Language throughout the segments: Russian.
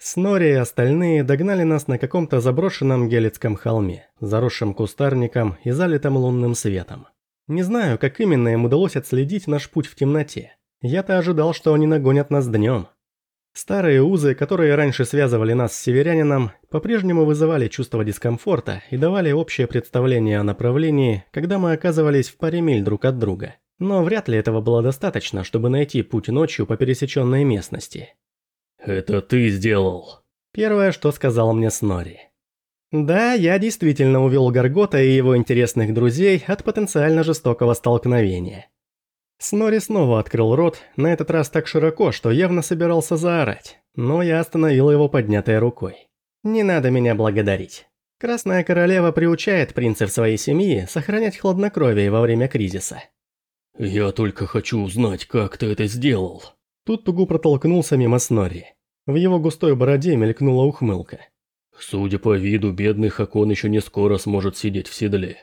Снори и остальные догнали нас на каком-то заброшенном гелицком холме, заросшем кустарником и залитым лунным светом. Не знаю, как именно им удалось отследить наш путь в темноте. Я-то ожидал, что они нагонят нас днем. Старые узы, которые раньше связывали нас с северянином, по-прежнему вызывали чувство дискомфорта и давали общее представление о направлении, когда мы оказывались в паре миль друг от друга. Но вряд ли этого было достаточно, чтобы найти путь ночью по пересеченной местности. «Это ты сделал?» Первое, что сказал мне Снори. Да, я действительно увел Гаргота и его интересных друзей от потенциально жестокого столкновения. Снори снова открыл рот, на этот раз так широко, что явно собирался заорать, но я остановил его поднятой рукой. «Не надо меня благодарить. Красная королева приучает принцев своей семьи сохранять хладнокровие во время кризиса». «Я только хочу узнать, как ты это сделал». Тут Тугу протолкнулся мимо Снори. В его густой бороде мелькнула ухмылка. «Судя по виду, бедный Хакон еще не скоро сможет сидеть в седле».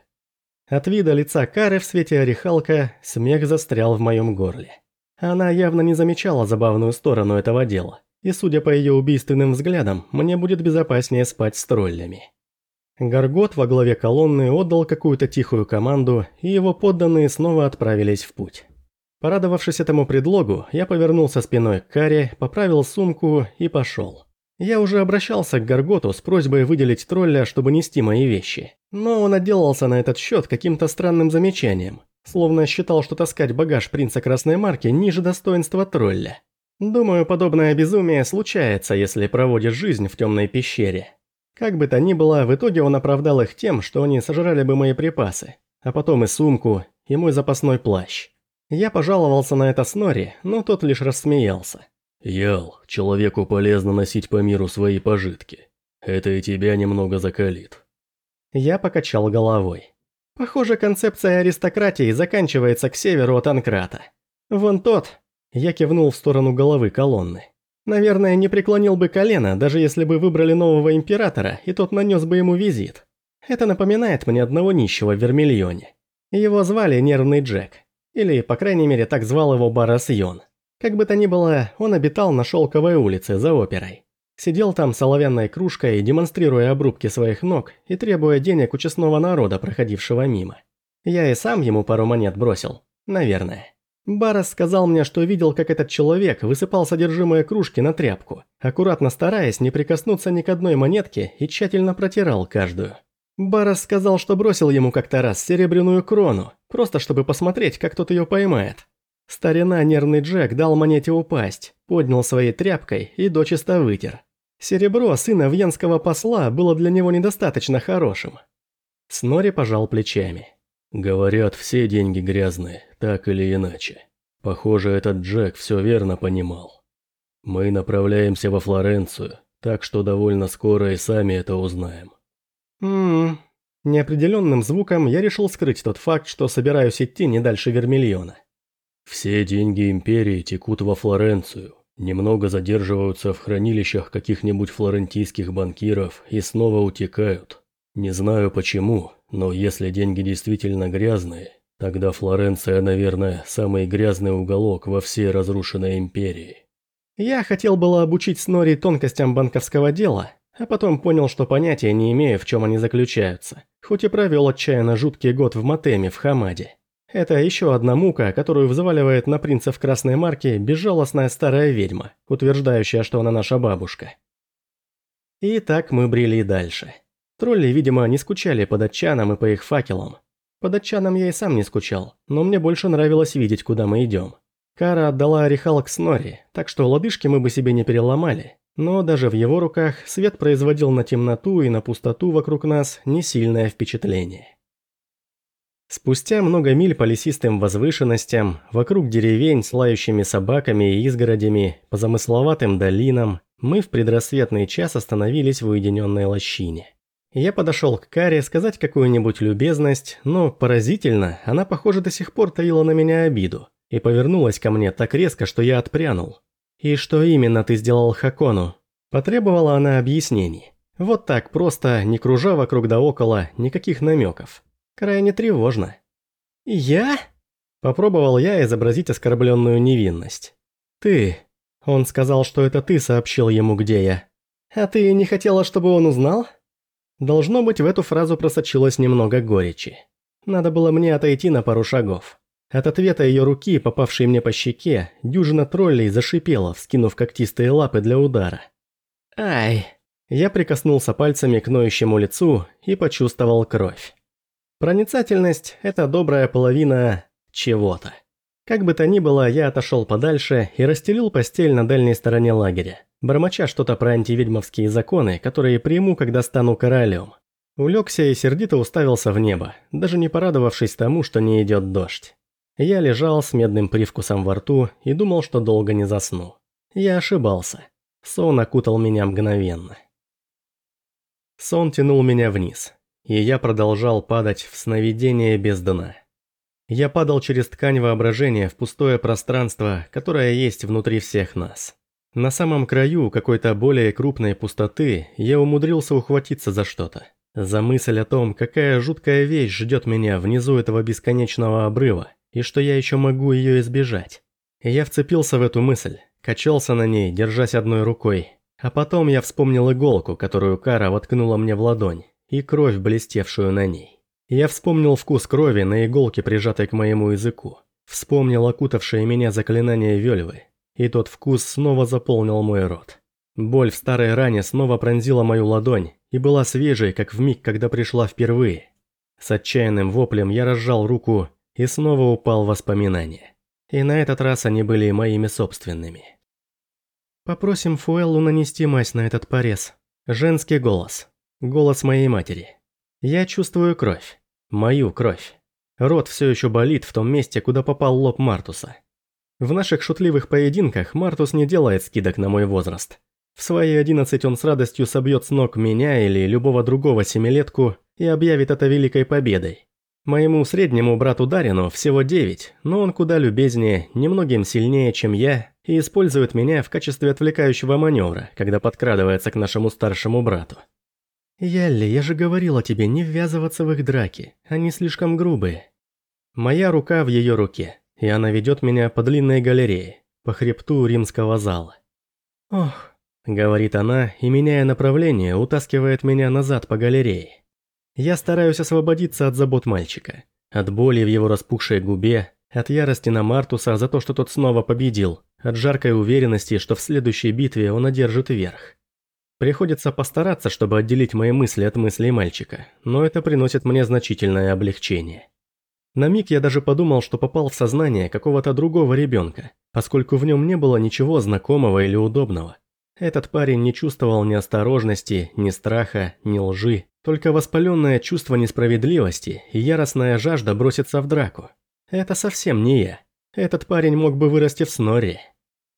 От вида лица Кары в свете орехалка смех застрял в моем горле. Она явно не замечала забавную сторону этого дела, и судя по ее убийственным взглядам, мне будет безопаснее спать с троллями. Гаргот во главе колонны отдал какую-то тихую команду, и его подданные снова отправились в путь. Порадовавшись этому предлогу, я повернулся спиной к Каре, поправил сумку и пошел. Я уже обращался к Гарготу с просьбой выделить тролля, чтобы нести мои вещи. Но он отделался на этот счет каким-то странным замечанием. Словно считал, что таскать багаж принца Красной Марки ниже достоинства тролля. Думаю, подобное безумие случается, если проводишь жизнь в темной пещере. Как бы то ни было, в итоге он оправдал их тем, что они сожрали бы мои припасы. А потом и сумку, и мой запасной плащ. Я пожаловался на это Снори, но тот лишь рассмеялся. Ял, человеку полезно носить по миру свои пожитки. Это и тебя немного закалит. Я покачал головой. Похоже, концепция аристократии заканчивается к северу от Анкрата. Вон тот. Я кивнул в сторону головы колонны. Наверное, не преклонил бы колено, даже если бы выбрали нового императора, и тот нанес бы ему визит. Это напоминает мне одного нищего в Вермильоне. Его звали Нервный Джек. Или, по крайней мере, так звал его Барас Йон. Как бы то ни было, он обитал на Шелковой улице за оперой. Сидел там с оловянной кружкой, демонстрируя обрубки своих ног и требуя денег у честного народа, проходившего мимо. Я и сам ему пару монет бросил. Наверное. Барас сказал мне, что видел, как этот человек высыпал содержимое кружки на тряпку, аккуратно стараясь не прикоснуться ни к одной монетке и тщательно протирал каждую. Барас сказал, что бросил ему как-то раз серебряную крону, просто чтобы посмотреть, как тот ее поймает. Старина нервный Джек дал монете упасть, поднял своей тряпкой и дочисто вытер. Серебро сына вьенского посла было для него недостаточно хорошим. Снори пожал плечами. «Говорят, все деньги грязные, так или иначе. Похоже, этот Джек все верно понимал. Мы направляемся во Флоренцию, так что довольно скоро и сами это узнаем». «Ммм...» Неопределенным звуком я решил скрыть тот факт, что собираюсь идти не дальше Вермильона. Все деньги Империи текут во Флоренцию, немного задерживаются в хранилищах каких-нибудь флорентийских банкиров и снова утекают. Не знаю почему, но если деньги действительно грязные, тогда Флоренция, наверное, самый грязный уголок во всей разрушенной Империи. Я хотел было обучить Снори тонкостям банковского дела, а потом понял, что понятия не имею, в чем они заключаются, хоть и провел отчаянно жуткий год в Матеме в Хамаде. Это еще одна мука, которую взваливает на принцев красной марки безжалостная старая ведьма, утверждающая, что она наша бабушка. И так мы брели дальше. Тролли, видимо, не скучали по датчанам и по их факелам. По датчанам я и сам не скучал, но мне больше нравилось видеть, куда мы идем. Кара отдала орехал к Снори, так что лодыжки мы бы себе не переломали. Но даже в его руках свет производил на темноту и на пустоту вокруг нас не сильное впечатление. Спустя много миль по лесистым возвышенностям, вокруг деревень с лающими собаками и изгородями, по замысловатым долинам, мы в предрассветный час остановились в уединенной лощине. Я подошел к Каре сказать какую-нибудь любезность, но поразительно, она, похоже, до сих пор таила на меня обиду и повернулась ко мне так резко, что я отпрянул. «И что именно ты сделал Хакону?» Потребовала она объяснений. Вот так просто, не кружа вокруг да около, никаких намеков. Крайне тревожно. «Я?» Попробовал я изобразить оскорбленную невинность. «Ты...» Он сказал, что это ты сообщил ему, где я. «А ты не хотела, чтобы он узнал?» Должно быть, в эту фразу просочилось немного горечи. Надо было мне отойти на пару шагов. От ответа ее руки, попавшей мне по щеке, дюжина троллей зашипела, вскинув когтистые лапы для удара. «Ай!» Я прикоснулся пальцами к ноющему лицу и почувствовал кровь. Проницательность – это добрая половина чего-то. Как бы то ни было, я отошел подальше и расстелил постель на дальней стороне лагеря, бормоча что-то про антиведьмовские законы, которые приму, когда стану королем. Улегся и сердито уставился в небо, даже не порадовавшись тому, что не идет дождь. Я лежал с медным привкусом во рту и думал, что долго не засну. Я ошибался. Сон окутал меня мгновенно. Сон тянул меня вниз, и я продолжал падать в сновидение без дна. Я падал через ткань воображения в пустое пространство, которое есть внутри всех нас. На самом краю какой-то более крупной пустоты я умудрился ухватиться за что-то. За мысль о том, какая жуткая вещь ждет меня внизу этого бесконечного обрыва, и что я еще могу ее избежать. Я вцепился в эту мысль, качался на ней, держась одной рукой, а потом я вспомнил иголку, которую Кара воткнула мне в ладонь, и кровь, блестевшую на ней. Я вспомнил вкус крови на иголке, прижатой к моему языку. Вспомнил окутавшее меня заклинание Вельвы, и тот вкус снова заполнил мой рот. Боль в старой ране снова пронзила мою ладонь и была свежей, как в миг, когда пришла впервые. С отчаянным воплем я разжал руку и снова упал в воспоминания. И на этот раз они были моими собственными. «Попросим Фуэллу нанести мазь на этот порез». Женский голос. Голос моей матери. Я чувствую кровь. Мою кровь. Рот все еще болит в том месте, куда попал лоб Мартуса. В наших шутливых поединках Мартус не делает скидок на мой возраст. В свои 11 он с радостью собьет с ног меня или любого другого семилетку и объявит это великой победой. Моему среднему брату Дарину всего 9, но он куда любезнее, немногим сильнее, чем я, и использует меня в качестве отвлекающего маневра, когда подкрадывается к нашему старшему брату. «Ялли, я же говорила тебе не ввязываться в их драки, они слишком грубые». Моя рука в ее руке, и она ведет меня по длинной галерее, по хребту римского зала. «Ох», — говорит она, и, меняя направление, утаскивает меня назад по галерее. Я стараюсь освободиться от забот мальчика. От боли в его распухшей губе, от ярости на Мартуса за то, что тот снова победил, от жаркой уверенности, что в следующей битве он одержит верх. Приходится постараться, чтобы отделить мои мысли от мыслей мальчика, но это приносит мне значительное облегчение. На миг я даже подумал, что попал в сознание какого-то другого ребенка, поскольку в нем не было ничего знакомого или удобного. Этот парень не чувствовал ни осторожности, ни страха, ни лжи, только воспаленное чувство несправедливости и яростная жажда броситься в драку. Это совсем не я. Этот парень мог бы вырасти в сноре.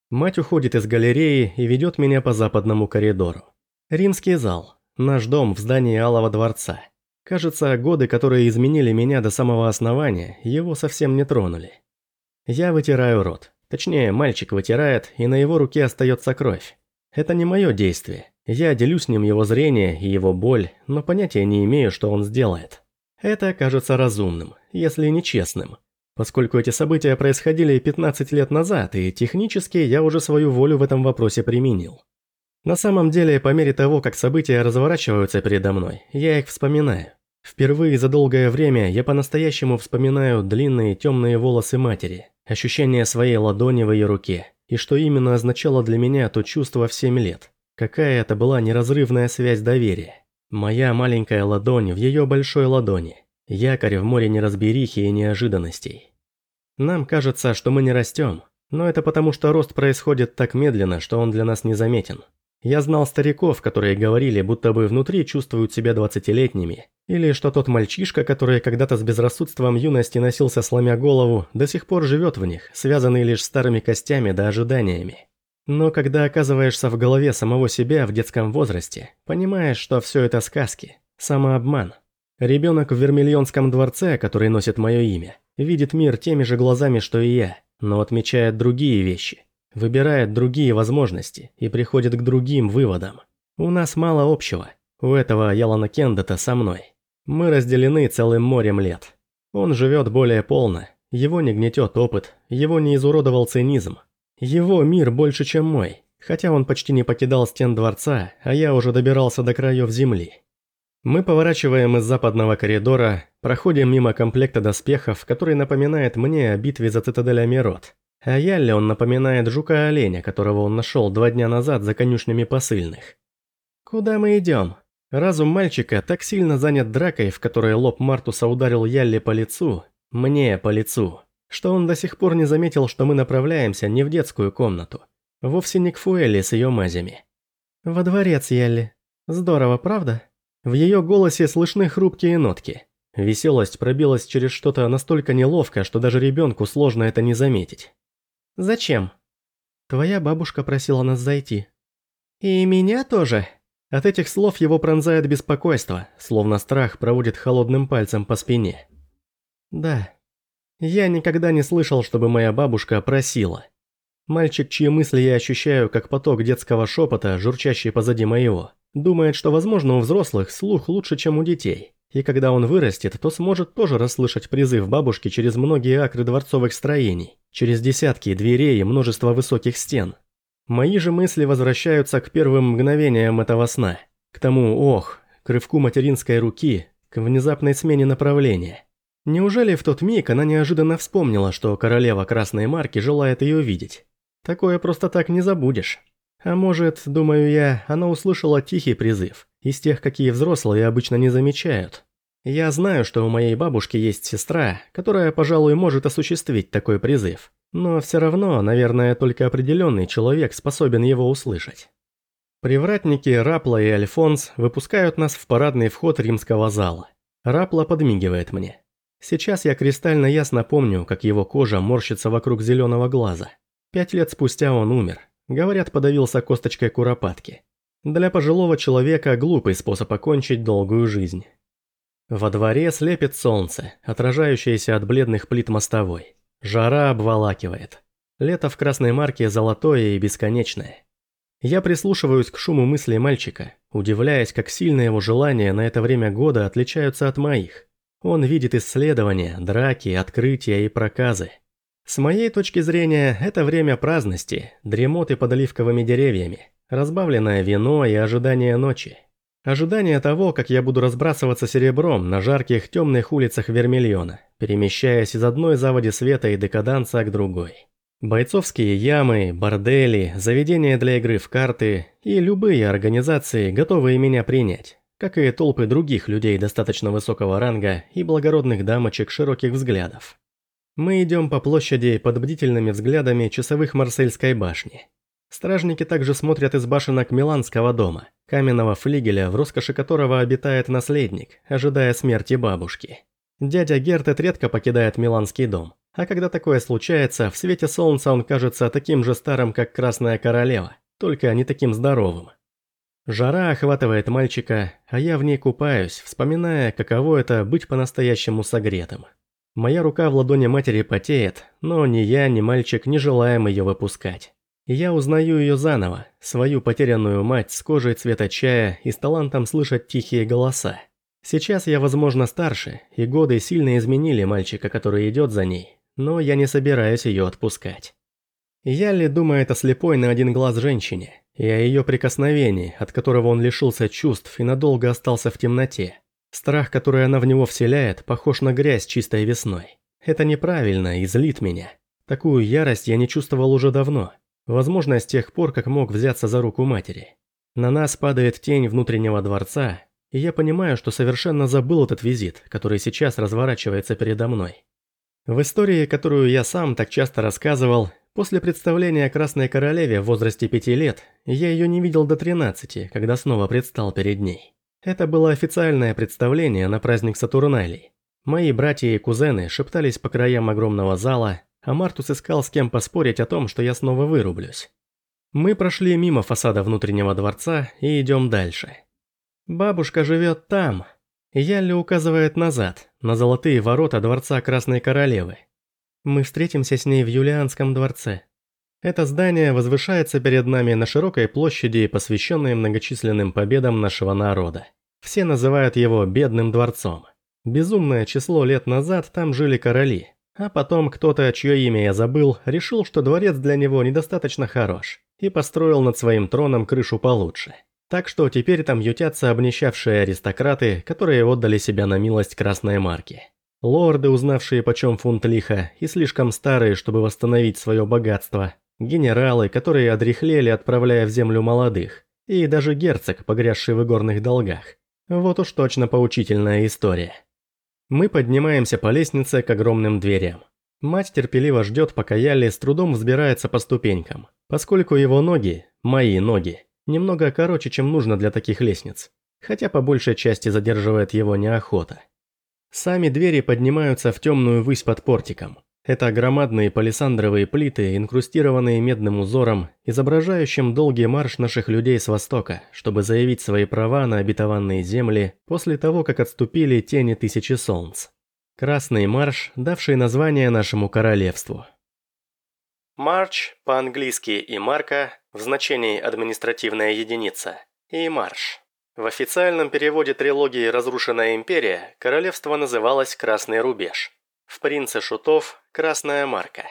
Мать уходит из галереи и ведет меня по западному коридору. Римский зал. Наш дом в здании Алого дворца. Кажется, годы, которые изменили меня до самого основания, его совсем не тронули. Я вытираю рот. Точнее, мальчик вытирает, и на его руке остается кровь. Это не мое действие. Я делю с ним его зрение и его боль, но понятия не имею, что он сделает. Это кажется разумным, если не честным. Поскольку эти события происходили 15 лет назад, и технически я уже свою волю в этом вопросе применил. На самом деле, по мере того, как события разворачиваются передо мной, я их вспоминаю. Впервые за долгое время я по-настоящему вспоминаю длинные темные волосы матери, ощущение своей ладони в ее руке, и что именно означало для меня то чувство в 7 лет. Какая это была неразрывная связь доверия. Моя маленькая ладонь в ее большой ладони. Якорь в море неразберихи и неожиданностей. Нам кажется, что мы не растем, но это потому, что рост происходит так медленно, что он для нас незаметен. Я знал стариков, которые говорили, будто бы внутри чувствуют себя двадцатилетними, или что тот мальчишка, который когда-то с безрассудством юности носился сломя голову, до сих пор живет в них, связанный лишь старыми костями да ожиданиями. Но когда оказываешься в голове самого себя в детском возрасте, понимаешь, что все это сказки, самообман. Ребенок в Вермильонском дворце, который носит мое имя, видит мир теми же глазами, что и я, но отмечает другие вещи, выбирает другие возможности и приходит к другим выводам. У нас мало общего. У этого Ялана Кендета со мной. Мы разделены целым морем лет. Он живет более полно, его не гнетет опыт, его не изуродовал цинизм, его мир больше, чем мой, хотя он почти не покидал стен дворца, а я уже добирался до краев земли. Мы поворачиваем из западного коридора, проходим мимо комплекта доспехов, который напоминает мне о битве за цитадель Амирот. А Ялле он напоминает жука-оленя, которого он нашел два дня назад за конюшнями посыльных. Куда мы идем? Разум мальчика так сильно занят дракой, в которой лоб Мартуса ударил Ялле по лицу, мне по лицу, что он до сих пор не заметил, что мы направляемся не в детскую комнату. Вовсе не к Фуэлли с ее мазями. Во дворец Ялли. Здорово, правда? В ее голосе слышны хрупкие нотки. Веселость пробилась через что-то настолько неловко, что даже ребенку сложно это не заметить. «Зачем?» «Твоя бабушка просила нас зайти». «И меня тоже?» От этих слов его пронзает беспокойство, словно страх проводит холодным пальцем по спине. «Да. Я никогда не слышал, чтобы моя бабушка просила. Мальчик, чьи мысли я ощущаю, как поток детского шепота, журчащий позади моего, думает, что, возможно, у взрослых слух лучше, чем у детей. И когда он вырастет, то сможет тоже расслышать призыв бабушки через многие акры дворцовых строений, через десятки дверей и множество высоких стен. Мои же мысли возвращаются к первым мгновениям этого сна. К тому «ох», к рывку материнской руки, к внезапной смене направления. Неужели в тот миг она неожиданно вспомнила, что королева Красной Марки желает ее видеть? Такое просто так не забудешь. А может, думаю я, она услышала тихий призыв, из тех, какие взрослые обычно не замечают. Я знаю, что у моей бабушки есть сестра, которая, пожалуй, может осуществить такой призыв. Но все равно, наверное, только определенный человек способен его услышать. Привратники Рапла и Альфонс выпускают нас в парадный вход римского зала. Рапла подмигивает мне. Сейчас я кристально ясно помню, как его кожа морщится вокруг зеленого глаза. Пять лет спустя он умер. Говорят, подавился косточкой куропатки. Для пожилого человека глупый способ окончить долгую жизнь. Во дворе слепит солнце, отражающееся от бледных плит мостовой. Жара обволакивает. Лето в красной марке золотое и бесконечное. Я прислушиваюсь к шуму мыслей мальчика, удивляясь, как сильно его желания на это время года отличаются от моих. Он видит исследования, драки, открытия и проказы. С моей точки зрения, это время праздности, дремоты под оливковыми деревьями, разбавленное вино и ожидание ночи. Ожидание того, как я буду разбрасываться серебром на жарких темных улицах Вермильона, перемещаясь из одной заводи света и декаданса к другой. Бойцовские ямы, бордели, заведения для игры в карты и любые организации, готовые меня принять, как и толпы других людей достаточно высокого ранга и благородных дамочек широких взглядов. Мы идем по площади под бдительными взглядами часовых Марсельской башни. Стражники также смотрят из башенок Миланского дома, каменного флигеля, в роскоши которого обитает наследник, ожидая смерти бабушки. Дядя Гертет редко покидает Миланский дом, а когда такое случается, в свете солнца он кажется таким же старым, как Красная Королева, только не таким здоровым. Жара охватывает мальчика, а я в ней купаюсь, вспоминая, каково это быть по-настоящему согретым. Моя рука в ладони матери потеет, но ни я, ни мальчик не желаем ее выпускать. Я узнаю ее заново, свою потерянную мать с кожей цвета чая и с талантом слышать тихие голоса. Сейчас я, возможно, старше, и годы сильно изменили мальчика, который идет за ней, но я не собираюсь ее отпускать. Ялли думает о слепой на один глаз женщине, и о ее прикосновении, от которого он лишился чувств и надолго остался в темноте. Страх, который она в него вселяет, похож на грязь чистой весной. Это неправильно и злит меня. Такую ярость я не чувствовал уже давно. Возможно, с тех пор, как мог взяться за руку матери. На нас падает тень внутреннего дворца, и я понимаю, что совершенно забыл этот визит, который сейчас разворачивается передо мной. В истории, которую я сам так часто рассказывал, после представления Красной Королеве в возрасте пяти лет, я ее не видел до тринадцати, когда снова предстал перед ней. Это было официальное представление на праздник Сатурналей. Мои братья и кузены шептались по краям огромного зала, а Мартус искал с кем поспорить о том, что я снова вырублюсь. Мы прошли мимо фасада внутреннего дворца и идем дальше. Бабушка живет там. Ялли указывает назад, на золотые ворота дворца Красной Королевы. Мы встретимся с ней в Юлианском дворце. Это здание возвышается перед нами на широкой площади, посвященной многочисленным победам нашего народа. Все называют его «бедным дворцом». Безумное число лет назад там жили короли, а потом кто-то, чье имя я забыл, решил, что дворец для него недостаточно хорош. и построил над своим троном крышу получше. Так что теперь там ютятся обнищавшие аристократы, которые отдали себя на милость красной марки. Лорды, узнавшие почем фунт лиха, и слишком старые, чтобы восстановить свое богатство. Генералы, которые одрехлели, отправляя в землю молодых. И даже герцог, погрязший в игорных долгах. Вот уж точно поучительная история. Мы поднимаемся по лестнице к огромным дверям. Мать терпеливо ждет, пока Ялли с трудом взбирается по ступенькам, поскольку его ноги, мои ноги, немного короче, чем нужно для таких лестниц, хотя по большей части задерживает его неохота. Сами двери поднимаются в темную высь под портиком. Это громадные палисандровые плиты, инкрустированные медным узором, изображающим долгий марш наших людей с востока, чтобы заявить свои права на обетованные земли после того, как отступили тени тысячи солнц. Красный марш, давший название нашему королевству. Марч по-английски и марка в значении административная единица и марш. В официальном переводе трилогии «Разрушенная империя» королевство называлось «Красный рубеж». В «Принце шутов» – «Красная марка».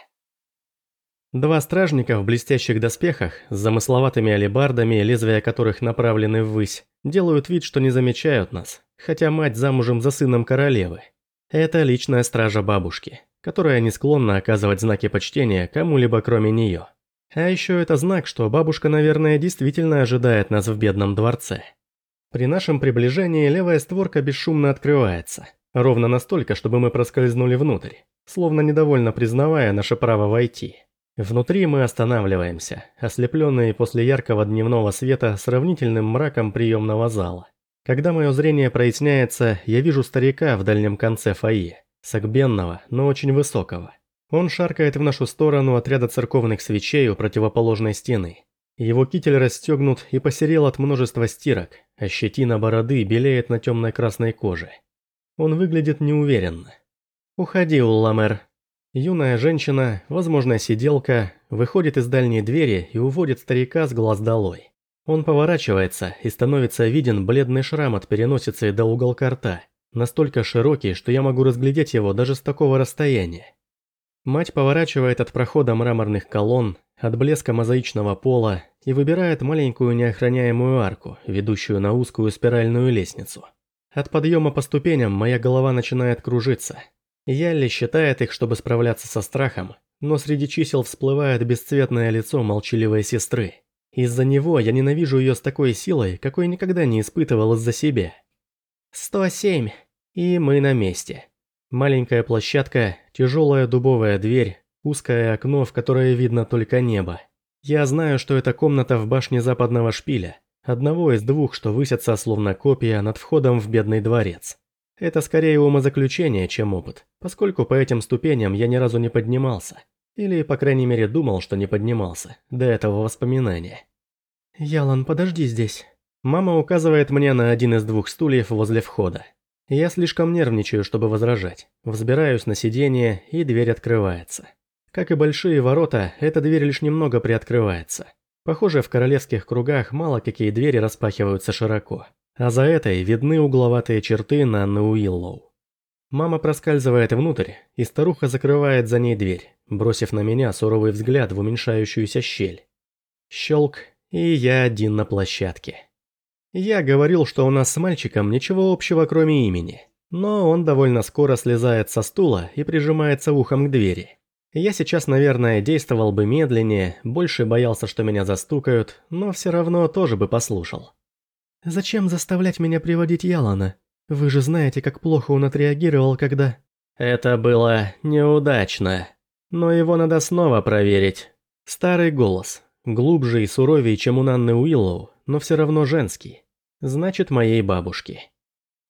Два стражника в блестящих доспехах, с замысловатыми алебардами, лезвия которых направлены ввысь, делают вид, что не замечают нас, хотя мать замужем за сыном королевы. Это личная стража бабушки, которая не склонна оказывать знаки почтения кому-либо кроме нее. А еще это знак, что бабушка, наверное, действительно ожидает нас в бедном дворце. При нашем приближении левая створка бесшумно открывается, ровно настолько, чтобы мы проскользнули внутрь, словно недовольно признавая наше право войти. Внутри мы останавливаемся, ослепленные после яркого дневного света сравнительным мраком приемного зала. Когда мое зрение проясняется, я вижу старика в дальнем конце фойе, согбенного, но очень высокого. Он шаркает в нашу сторону отряда церковных свечей у противоположной стены, его китель расстегнут и посерел от множества стирок, а щетина бороды белеет на темной красной коже. Он выглядит неуверенно. «Уходи, Улламер». Юная женщина, возможно, сиделка, выходит из дальней двери и уводит старика с глаз долой. Он поворачивается и становится виден бледный шрам от переносицы до уголка рта, настолько широкий, что я могу разглядеть его даже с такого расстояния. Мать поворачивает от прохода мраморных колонн, от блеска мозаичного пола и выбирает маленькую неохраняемую арку, ведущую на узкую спиральную лестницу. От подъема по ступеням моя голова начинает кружиться. Ялли считает их, чтобы справляться со страхом, но среди чисел всплывает бесцветное лицо молчаливой сестры. Из-за него я ненавижу ее с такой силой, какой никогда не испытывал из-за себя. 107. И мы на месте. Маленькая площадка, тяжелая дубовая дверь, Узкое окно, в которое видно только небо. Я знаю, что это комната в башне западного шпиля, одного из двух, что высятся словно копия над входом в бедный дворец. Это скорее умозаключение, чем опыт, поскольку по этим ступеням я ни разу не поднимался. Или, по крайней мере, думал, что не поднимался, до этого воспоминания. «Ялан, подожди здесь». Мама указывает мне на один из двух стульев возле входа. Я слишком нервничаю, чтобы возражать. Взбираюсь на сиденье, и дверь открывается. Как и большие ворота, эта дверь лишь немного приоткрывается. Похоже, в королевских кругах мало какие двери распахиваются широко. А за этой видны угловатые черты Нанны Уиллоу. Мама проскальзывает внутрь, и старуха закрывает за ней дверь, бросив на меня суровый взгляд в уменьшающуюся щель. Щелк, и я один на площадке. Я говорил, что у нас с мальчиком ничего общего, кроме имени. Но он довольно скоро слезает со стула и прижимается ухом к двери. Я сейчас, наверное, действовал бы медленнее, больше боялся, что меня застукают, но все равно тоже бы послушал. «Зачем заставлять меня приводить Ялана? Вы же знаете, как плохо он отреагировал, когда...» «Это было неудачно. Но его надо снова проверить. Старый голос. Глубже и суровее, чем у Нанны Уиллоу, но все равно женский. Значит, моей бабушки».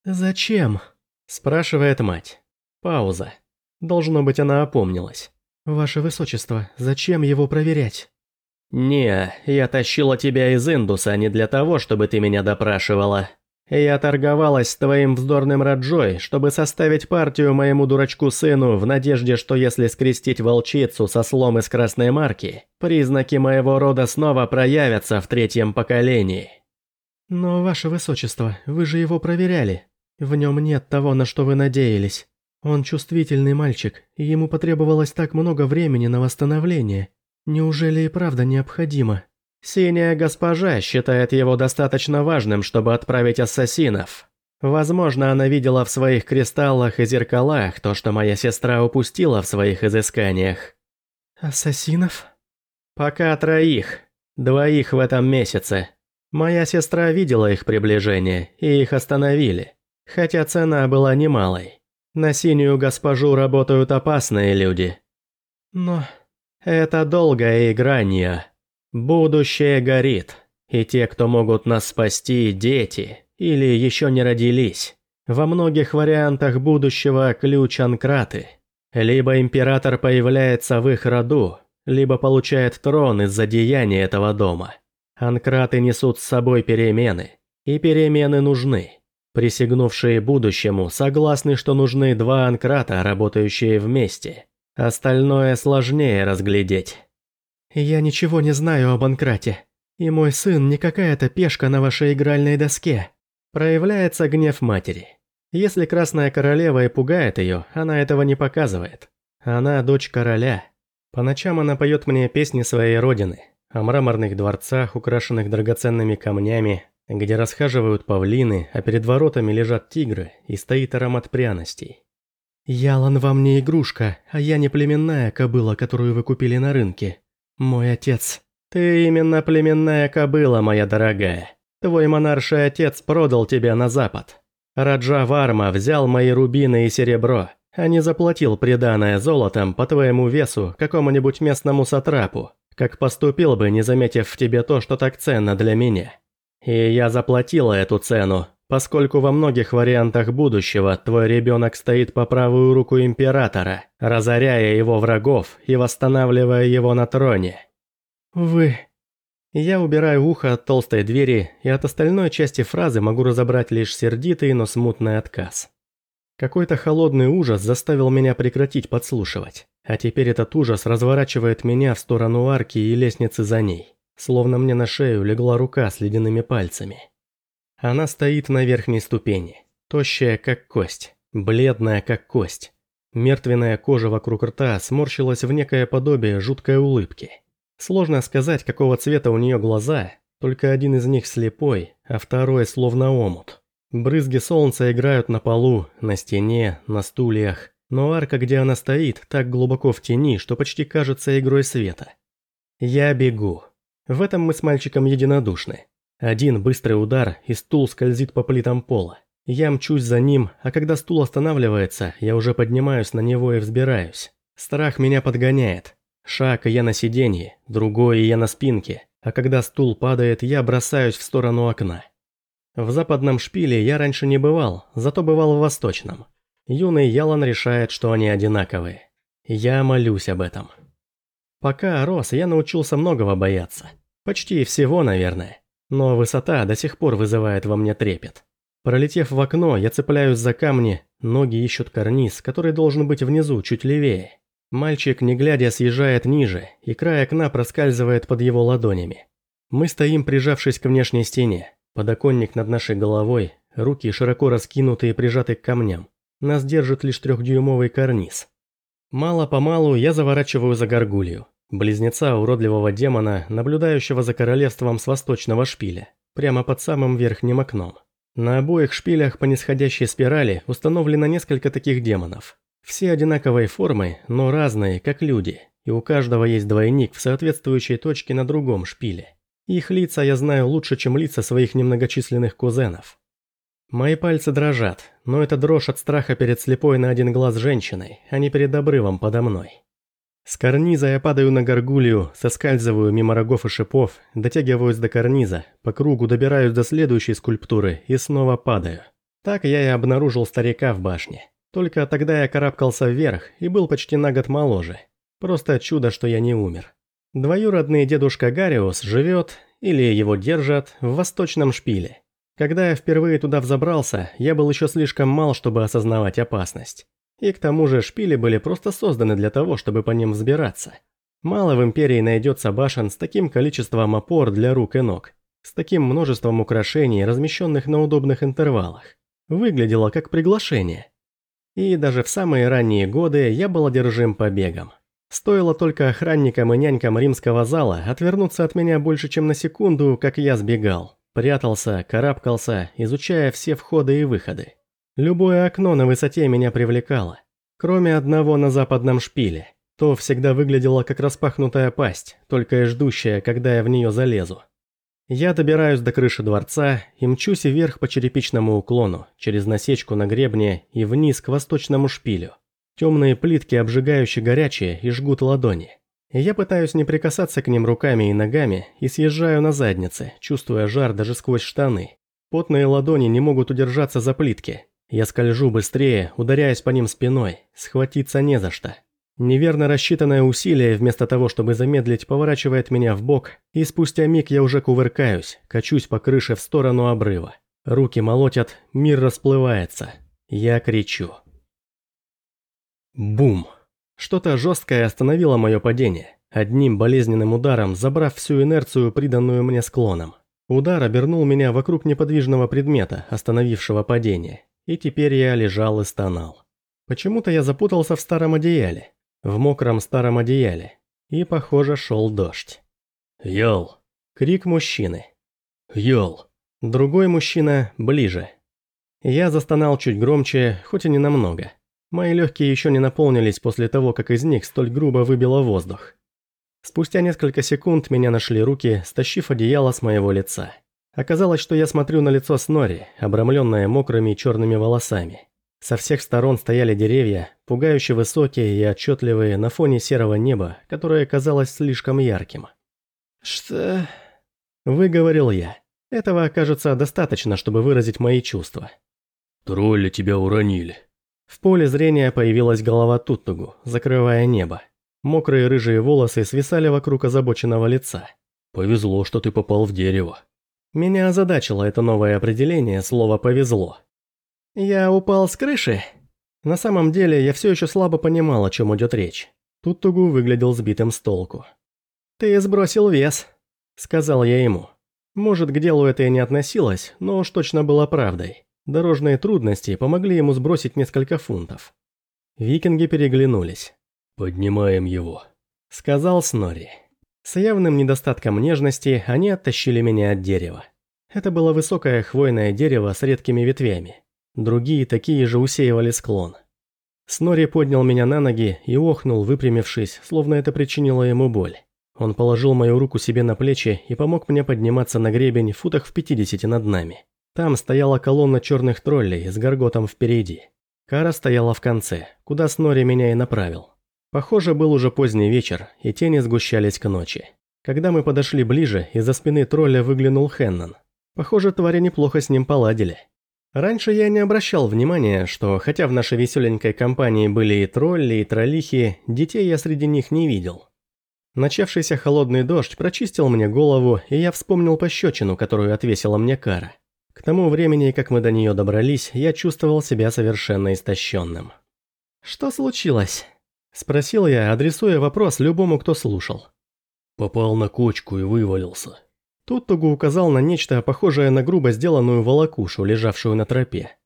«Зачем?» – спрашивает мать. Пауза. Должно быть, она опомнилась. «Ваше Высочество, зачем его проверять?» «Не, я тащила тебя из Индуса а не для того, чтобы ты меня допрашивала. Я торговалась с твоим вздорным Раджой, чтобы составить партию моему дурачку-сыну в надежде, что если скрестить волчицу со слом из красной марки, признаки моего рода снова проявятся в третьем поколении». «Но, Ваше Высочество, вы же его проверяли. В нем нет того, на что вы надеялись». Он чувствительный мальчик, и ему потребовалось так много времени на восстановление. Неужели и правда необходимо? Синяя госпожа считает его достаточно важным, чтобы отправить ассасинов. Возможно, она видела в своих кристаллах и зеркалах то, что моя сестра упустила в своих изысканиях. Ассасинов? Пока троих. Двоих в этом месяце. Моя сестра видела их приближение, и их остановили. Хотя цена была немалой. На синюю госпожу работают опасные люди. Но... Это долгая игра, Ния. Будущее горит. И те, кто могут нас спасти, дети. Или еще не родились. Во многих вариантах будущего ключ Анкраты. Либо император появляется в их роду, либо получает трон из-за деяния этого дома. Анкраты несут с собой перемены. И перемены нужны. Присягнувшие будущему согласны, что нужны два анкрата, работающие вместе. Остальное сложнее разглядеть. Я ничего не знаю об анкрате. И мой сын не какая-то пешка на вашей игральной доске. Проявляется гнев матери. Если Красная Королева и пугает ее, она этого не показывает. Она дочь короля. По ночам она поет мне песни своей родины. О мраморных дворцах, украшенных драгоценными камнями, где расхаживают павлины, а перед воротами лежат тигры и стоит аромат пряностей. «Ялан вам не игрушка, а я не племенная кобыла, которую вы купили на рынке. Мой отец...» «Ты именно племенная кобыла, моя дорогая. Твой монарший отец продал тебя на запад. Раджа Варма взял мои рубины и серебро, а не заплатил приданное золотом по твоему весу какому-нибудь местному сатрапу, как поступил бы, не заметив в тебе то, что так ценно для меня». И я заплатила эту цену, поскольку во многих вариантах будущего твой ребенок стоит по правую руку императора, разоряя его врагов и восстанавливая его на троне. Вы... Я убираю ухо от толстой двери, и от остальной части фразы могу разобрать лишь сердитый, но смутный отказ. Какой-то холодный ужас заставил меня прекратить подслушивать, а теперь этот ужас разворачивает меня в сторону арки и лестницы за ней. Словно мне на шею легла рука с ледяными пальцами. Она стоит на верхней ступени, тощая как кость, бледная как кость. Мертвенная кожа вокруг рта сморщилась в некое подобие жуткой улыбки. Сложно сказать, какого цвета у нее глаза, только один из них слепой, а второй словно омут. Брызги солнца играют на полу, на стене, на стульях, но арка, где она стоит, так глубоко в тени, что почти кажется игрой света. Я бегу. В этом мы с мальчиком единодушны. Один быстрый удар, и стул скользит по плитам пола. Я мчусь за ним, а когда стул останавливается, я уже поднимаюсь на него и взбираюсь. Страх меня подгоняет. Шаг, и я на сиденье, другой, и я на спинке. А когда стул падает, я бросаюсь в сторону окна. В западном шпиле я раньше не бывал, зато бывал в восточном. Юный Ялан решает, что они одинаковые. Я молюсь об этом. Пока рос, я научился многого бояться. Почти всего, наверное. Но высота до сих пор вызывает во мне трепет. Пролетев в окно, я цепляюсь за камни, ноги ищут карниз, который должен быть внизу, чуть левее. Мальчик, не глядя, съезжает ниже, и край окна проскальзывает под его ладонями. Мы стоим, прижавшись к внешней стене. Подоконник над нашей головой, руки широко раскинутые и прижаты к камням. Нас держит лишь трехдюймовый карниз. Мало-помалу я заворачиваю за горгулью, близнеца уродливого демона, наблюдающего за королевством с восточного шпиля, прямо под самым верхним окном. На обоих шпилях по нисходящей спирали установлено несколько таких демонов. Все одинаковой формы, но разные, как люди, и у каждого есть двойник в соответствующей точке на другом шпиле. Их лица я знаю лучше, чем лица своих немногочисленных кузенов. Мои пальцы дрожат, но это дрожь от страха перед слепой на один глаз женщиной, а не перед обрывом подо мной. С карниза я падаю на горгулью, соскальзываю мимо рогов и шипов, дотягиваюсь до карниза, по кругу добираюсь до следующей скульптуры и снова падаю. Так я и обнаружил старика в башне. Только тогда я карабкался вверх и был почти на год моложе. Просто чудо, что я не умер. Двоюродный дедушка Гариус живет, или его держат, в восточном шпиле. Когда я впервые туда взобрался, я был еще слишком мал, чтобы осознавать опасность. И к тому же шпили были просто созданы для того, чтобы по ним взбираться. Мало в Империи найдется башен с таким количеством опор для рук и ног, с таким множеством украшений, размещенных на удобных интервалах. Выглядело как приглашение. И даже в самые ранние годы я был одержим побегом. Стоило только охранникам и нянькам римского зала отвернуться от меня больше, чем на секунду, как я сбегал. Прятался, карабкался, изучая все входы и выходы. Любое окно на высоте меня привлекало. Кроме одного на западном шпиле. То всегда выглядело как распахнутая пасть, только и ждущая, когда я в нее залезу. Я добираюсь до крыши дворца и мчусь вверх по черепичному уклону, через насечку на гребне и вниз к восточному шпилю. Темные плитки обжигающие горячие и жгут ладони. Я пытаюсь не прикасаться к ним руками и ногами и съезжаю на заднице, чувствуя жар даже сквозь штаны. Потные ладони не могут удержаться за плитки. Я скольжу быстрее, ударяясь по ним спиной, схватиться не за что. Неверно рассчитанное усилие, вместо того, чтобы замедлить, поворачивает меня в бок, и спустя миг я уже кувыркаюсь, качусь по крыше в сторону обрыва. Руки молотят, мир расплывается. Я кричу. Бум! Что-то жесткое остановило мое падение, одним болезненным ударом забрав всю инерцию, приданную мне склоном. Удар обернул меня вокруг неподвижного предмета, остановившего падение, и теперь я лежал и стонал. Почему-то я запутался в старом одеяле, в мокром старом одеяле, и, похоже, шел дождь. «Ял!» – крик мужчины. «Ял!» Другой мужчина ближе. Я застонал чуть громче, хоть и не намного. Мои легкие еще не наполнились после того, как из них столь грубо выбило воздух. Спустя несколько секунд меня нашли руки, стащив одеяло с моего лица. Оказалось, что я смотрю на лицо Снори, обрамленное мокрыми черными волосами. Со всех сторон стояли деревья, пугающе высокие и отчетливые на фоне серого неба, которое казалось слишком ярким. «Что?» – выговорил я. Этого окажется достаточно, чтобы выразить мои чувства. «Тролли тебя уронили», в поле зрения появилась голова Туттугу, закрывая небо. Мокрые рыжие волосы свисали вокруг озабоченного лица. «Повезло, что ты попал в дерево». Меня озадачило это новое определение слова «повезло». «Я упал с крыши?» На самом деле, я все еще слабо понимал, о чем идет речь. Туттугу выглядел сбитым с толку. «Ты сбросил вес», — сказал я ему. Может, к делу это и не относилось, но уж точно было правдой. Дорожные трудности помогли ему сбросить несколько фунтов. Викинги переглянулись. «Поднимаем его», — сказал Снори. С явным недостатком нежности они оттащили меня от дерева. Это было высокое хвойное дерево с редкими ветвями. Другие такие же усеивали склон. Снори поднял меня на ноги и охнул, выпрямившись, словно это причинило ему боль. Он положил мою руку себе на плечи и помог мне подниматься на гребень в футах в 50 над нами. Там стояла колонна черных троллей с горготом впереди. Кара стояла в конце, куда Снори меня и направил. Похоже, был уже поздний вечер, и тени сгущались к ночи. Когда мы подошли ближе, из-за спины тролля выглянул Хеннон. Похоже, твари неплохо с ним поладили. Раньше я не обращал внимания, что хотя в нашей веселенькой компании были и тролли, и троллихи, детей я среди них не видел. Начавшийся холодный дождь прочистил мне голову, и я вспомнил пощечину, которую отвесила мне Кара. К тому времени, как мы до нее добрались, я чувствовал себя совершенно истощенным. «Что случилось?» – спросил я, адресуя вопрос любому, кто слушал. «Попал на кочку и вывалился». Тут Тугу указал на нечто похожее на грубо сделанную волокушу, лежавшую на тропе.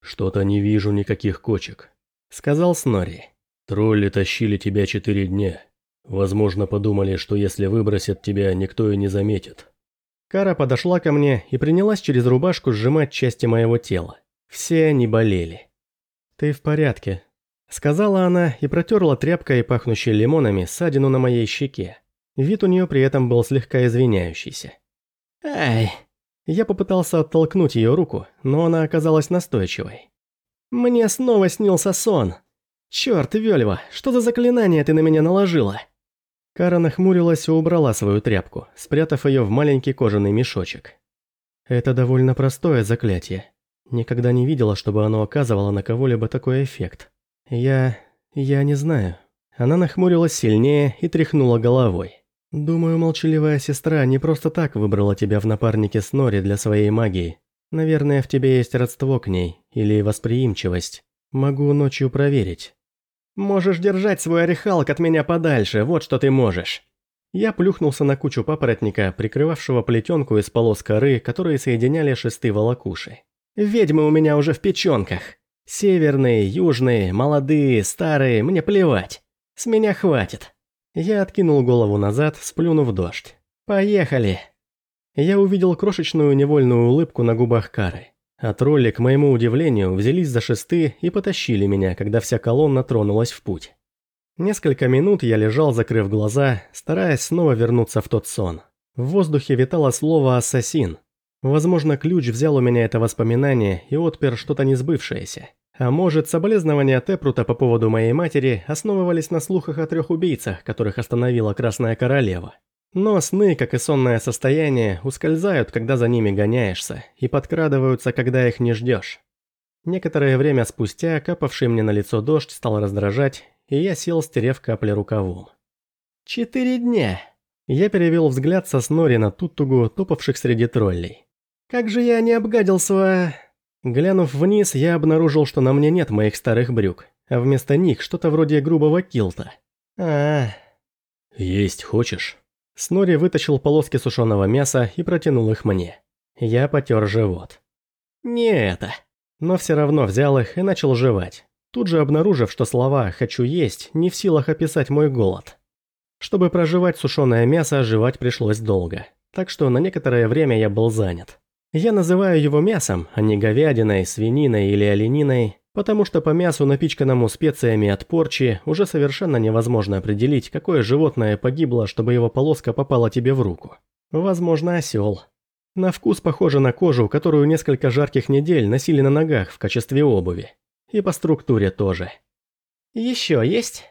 «Что-то не вижу никаких кочек», – сказал Снори. «Тролли тащили тебя четыре дня. Возможно, подумали, что если выбросят тебя, никто и не заметит. Кара подошла ко мне и принялась через рубашку сжимать части моего тела. Все они болели. «Ты в порядке», — сказала она и протерла тряпкой, пахнущей лимонами, ссадину на моей щеке. Вид у нее при этом был слегка извиняющийся. «Ай!» Я попытался оттолкнуть ее руку, но она оказалась настойчивой. «Мне снова снился сон. Черт, Вельва, что за заклинание ты на меня наложила?» Кара нахмурилась и убрала свою тряпку, спрятав ее в маленький кожаный мешочек. Это довольно простое заклятие. Никогда не видела, чтобы оно оказывало на кого-либо такой эффект. Я... я не знаю. Она нахмурилась сильнее и тряхнула головой. Думаю, молчаливая сестра не просто так выбрала тебя в напарнике Снори для своей магии. Наверное, в тебе есть родство к ней, или восприимчивость. Могу ночью проверить. «Можешь держать свой орехалк от меня подальше, вот что ты можешь». Я плюхнулся на кучу папоротника, прикрывавшего плетенку из полос коры, которые соединяли шесты волокуши. «Ведьмы у меня уже в печенках. Северные, южные, молодые, старые, мне плевать. С меня хватит. Я откинул голову назад, сплюнув дождь. Поехали. Я увидел крошечную невольную улыбку на губах Кары. А тролли, к моему удивлению, взялись за шесты и потащили меня, когда вся колонна тронулась в путь. Несколько минут я лежал, закрыв глаза, стараясь снова вернуться в тот сон. В воздухе витало слово «ассасин». Возможно, ключ взял у меня это воспоминание и отпер что-то несбывшееся. А может, соболезнования Тепрута по поводу моей матери основывались на слухах о трех убийцах, которых остановила Красная Королева. Но сны, как и сонное состояние, ускользают, когда за ними гоняешься, и подкрадываются, когда их не ждешь. Некоторое время спустя капавший мне на лицо дождь стал раздражать, и я сел, стерев капли рукавом. «Четыре дня!» Я перевел взгляд со Снори на Туттугу, топавших среди троллей. «Как же я не обгадил сва...» Глянув вниз, я обнаружил, что на мне нет моих старых брюк, а вместо них что-то вроде грубого килта. а, -а, -а. «Есть хочешь?» Снори вытащил полоски сушеного мяса и протянул их мне. Я потер живот. Не это. Но все равно взял их и начал жевать. Тут же обнаружив, что слова «хочу есть» не в силах описать мой голод. Чтобы проживать сушеное мясо, жевать пришлось долго. Так что на некоторое время я был занят. Я называю его мясом, а не говядиной, свининой или олениной, потому что по мясу, напичканному специями от порчи, уже совершенно невозможно определить, какое животное погибло, чтобы его полоска попала тебе в руку. Возможно, осел. На вкус похоже на кожу, которую несколько жарких недель носили на ногах в качестве обуви. И по структуре тоже. «Еще есть?»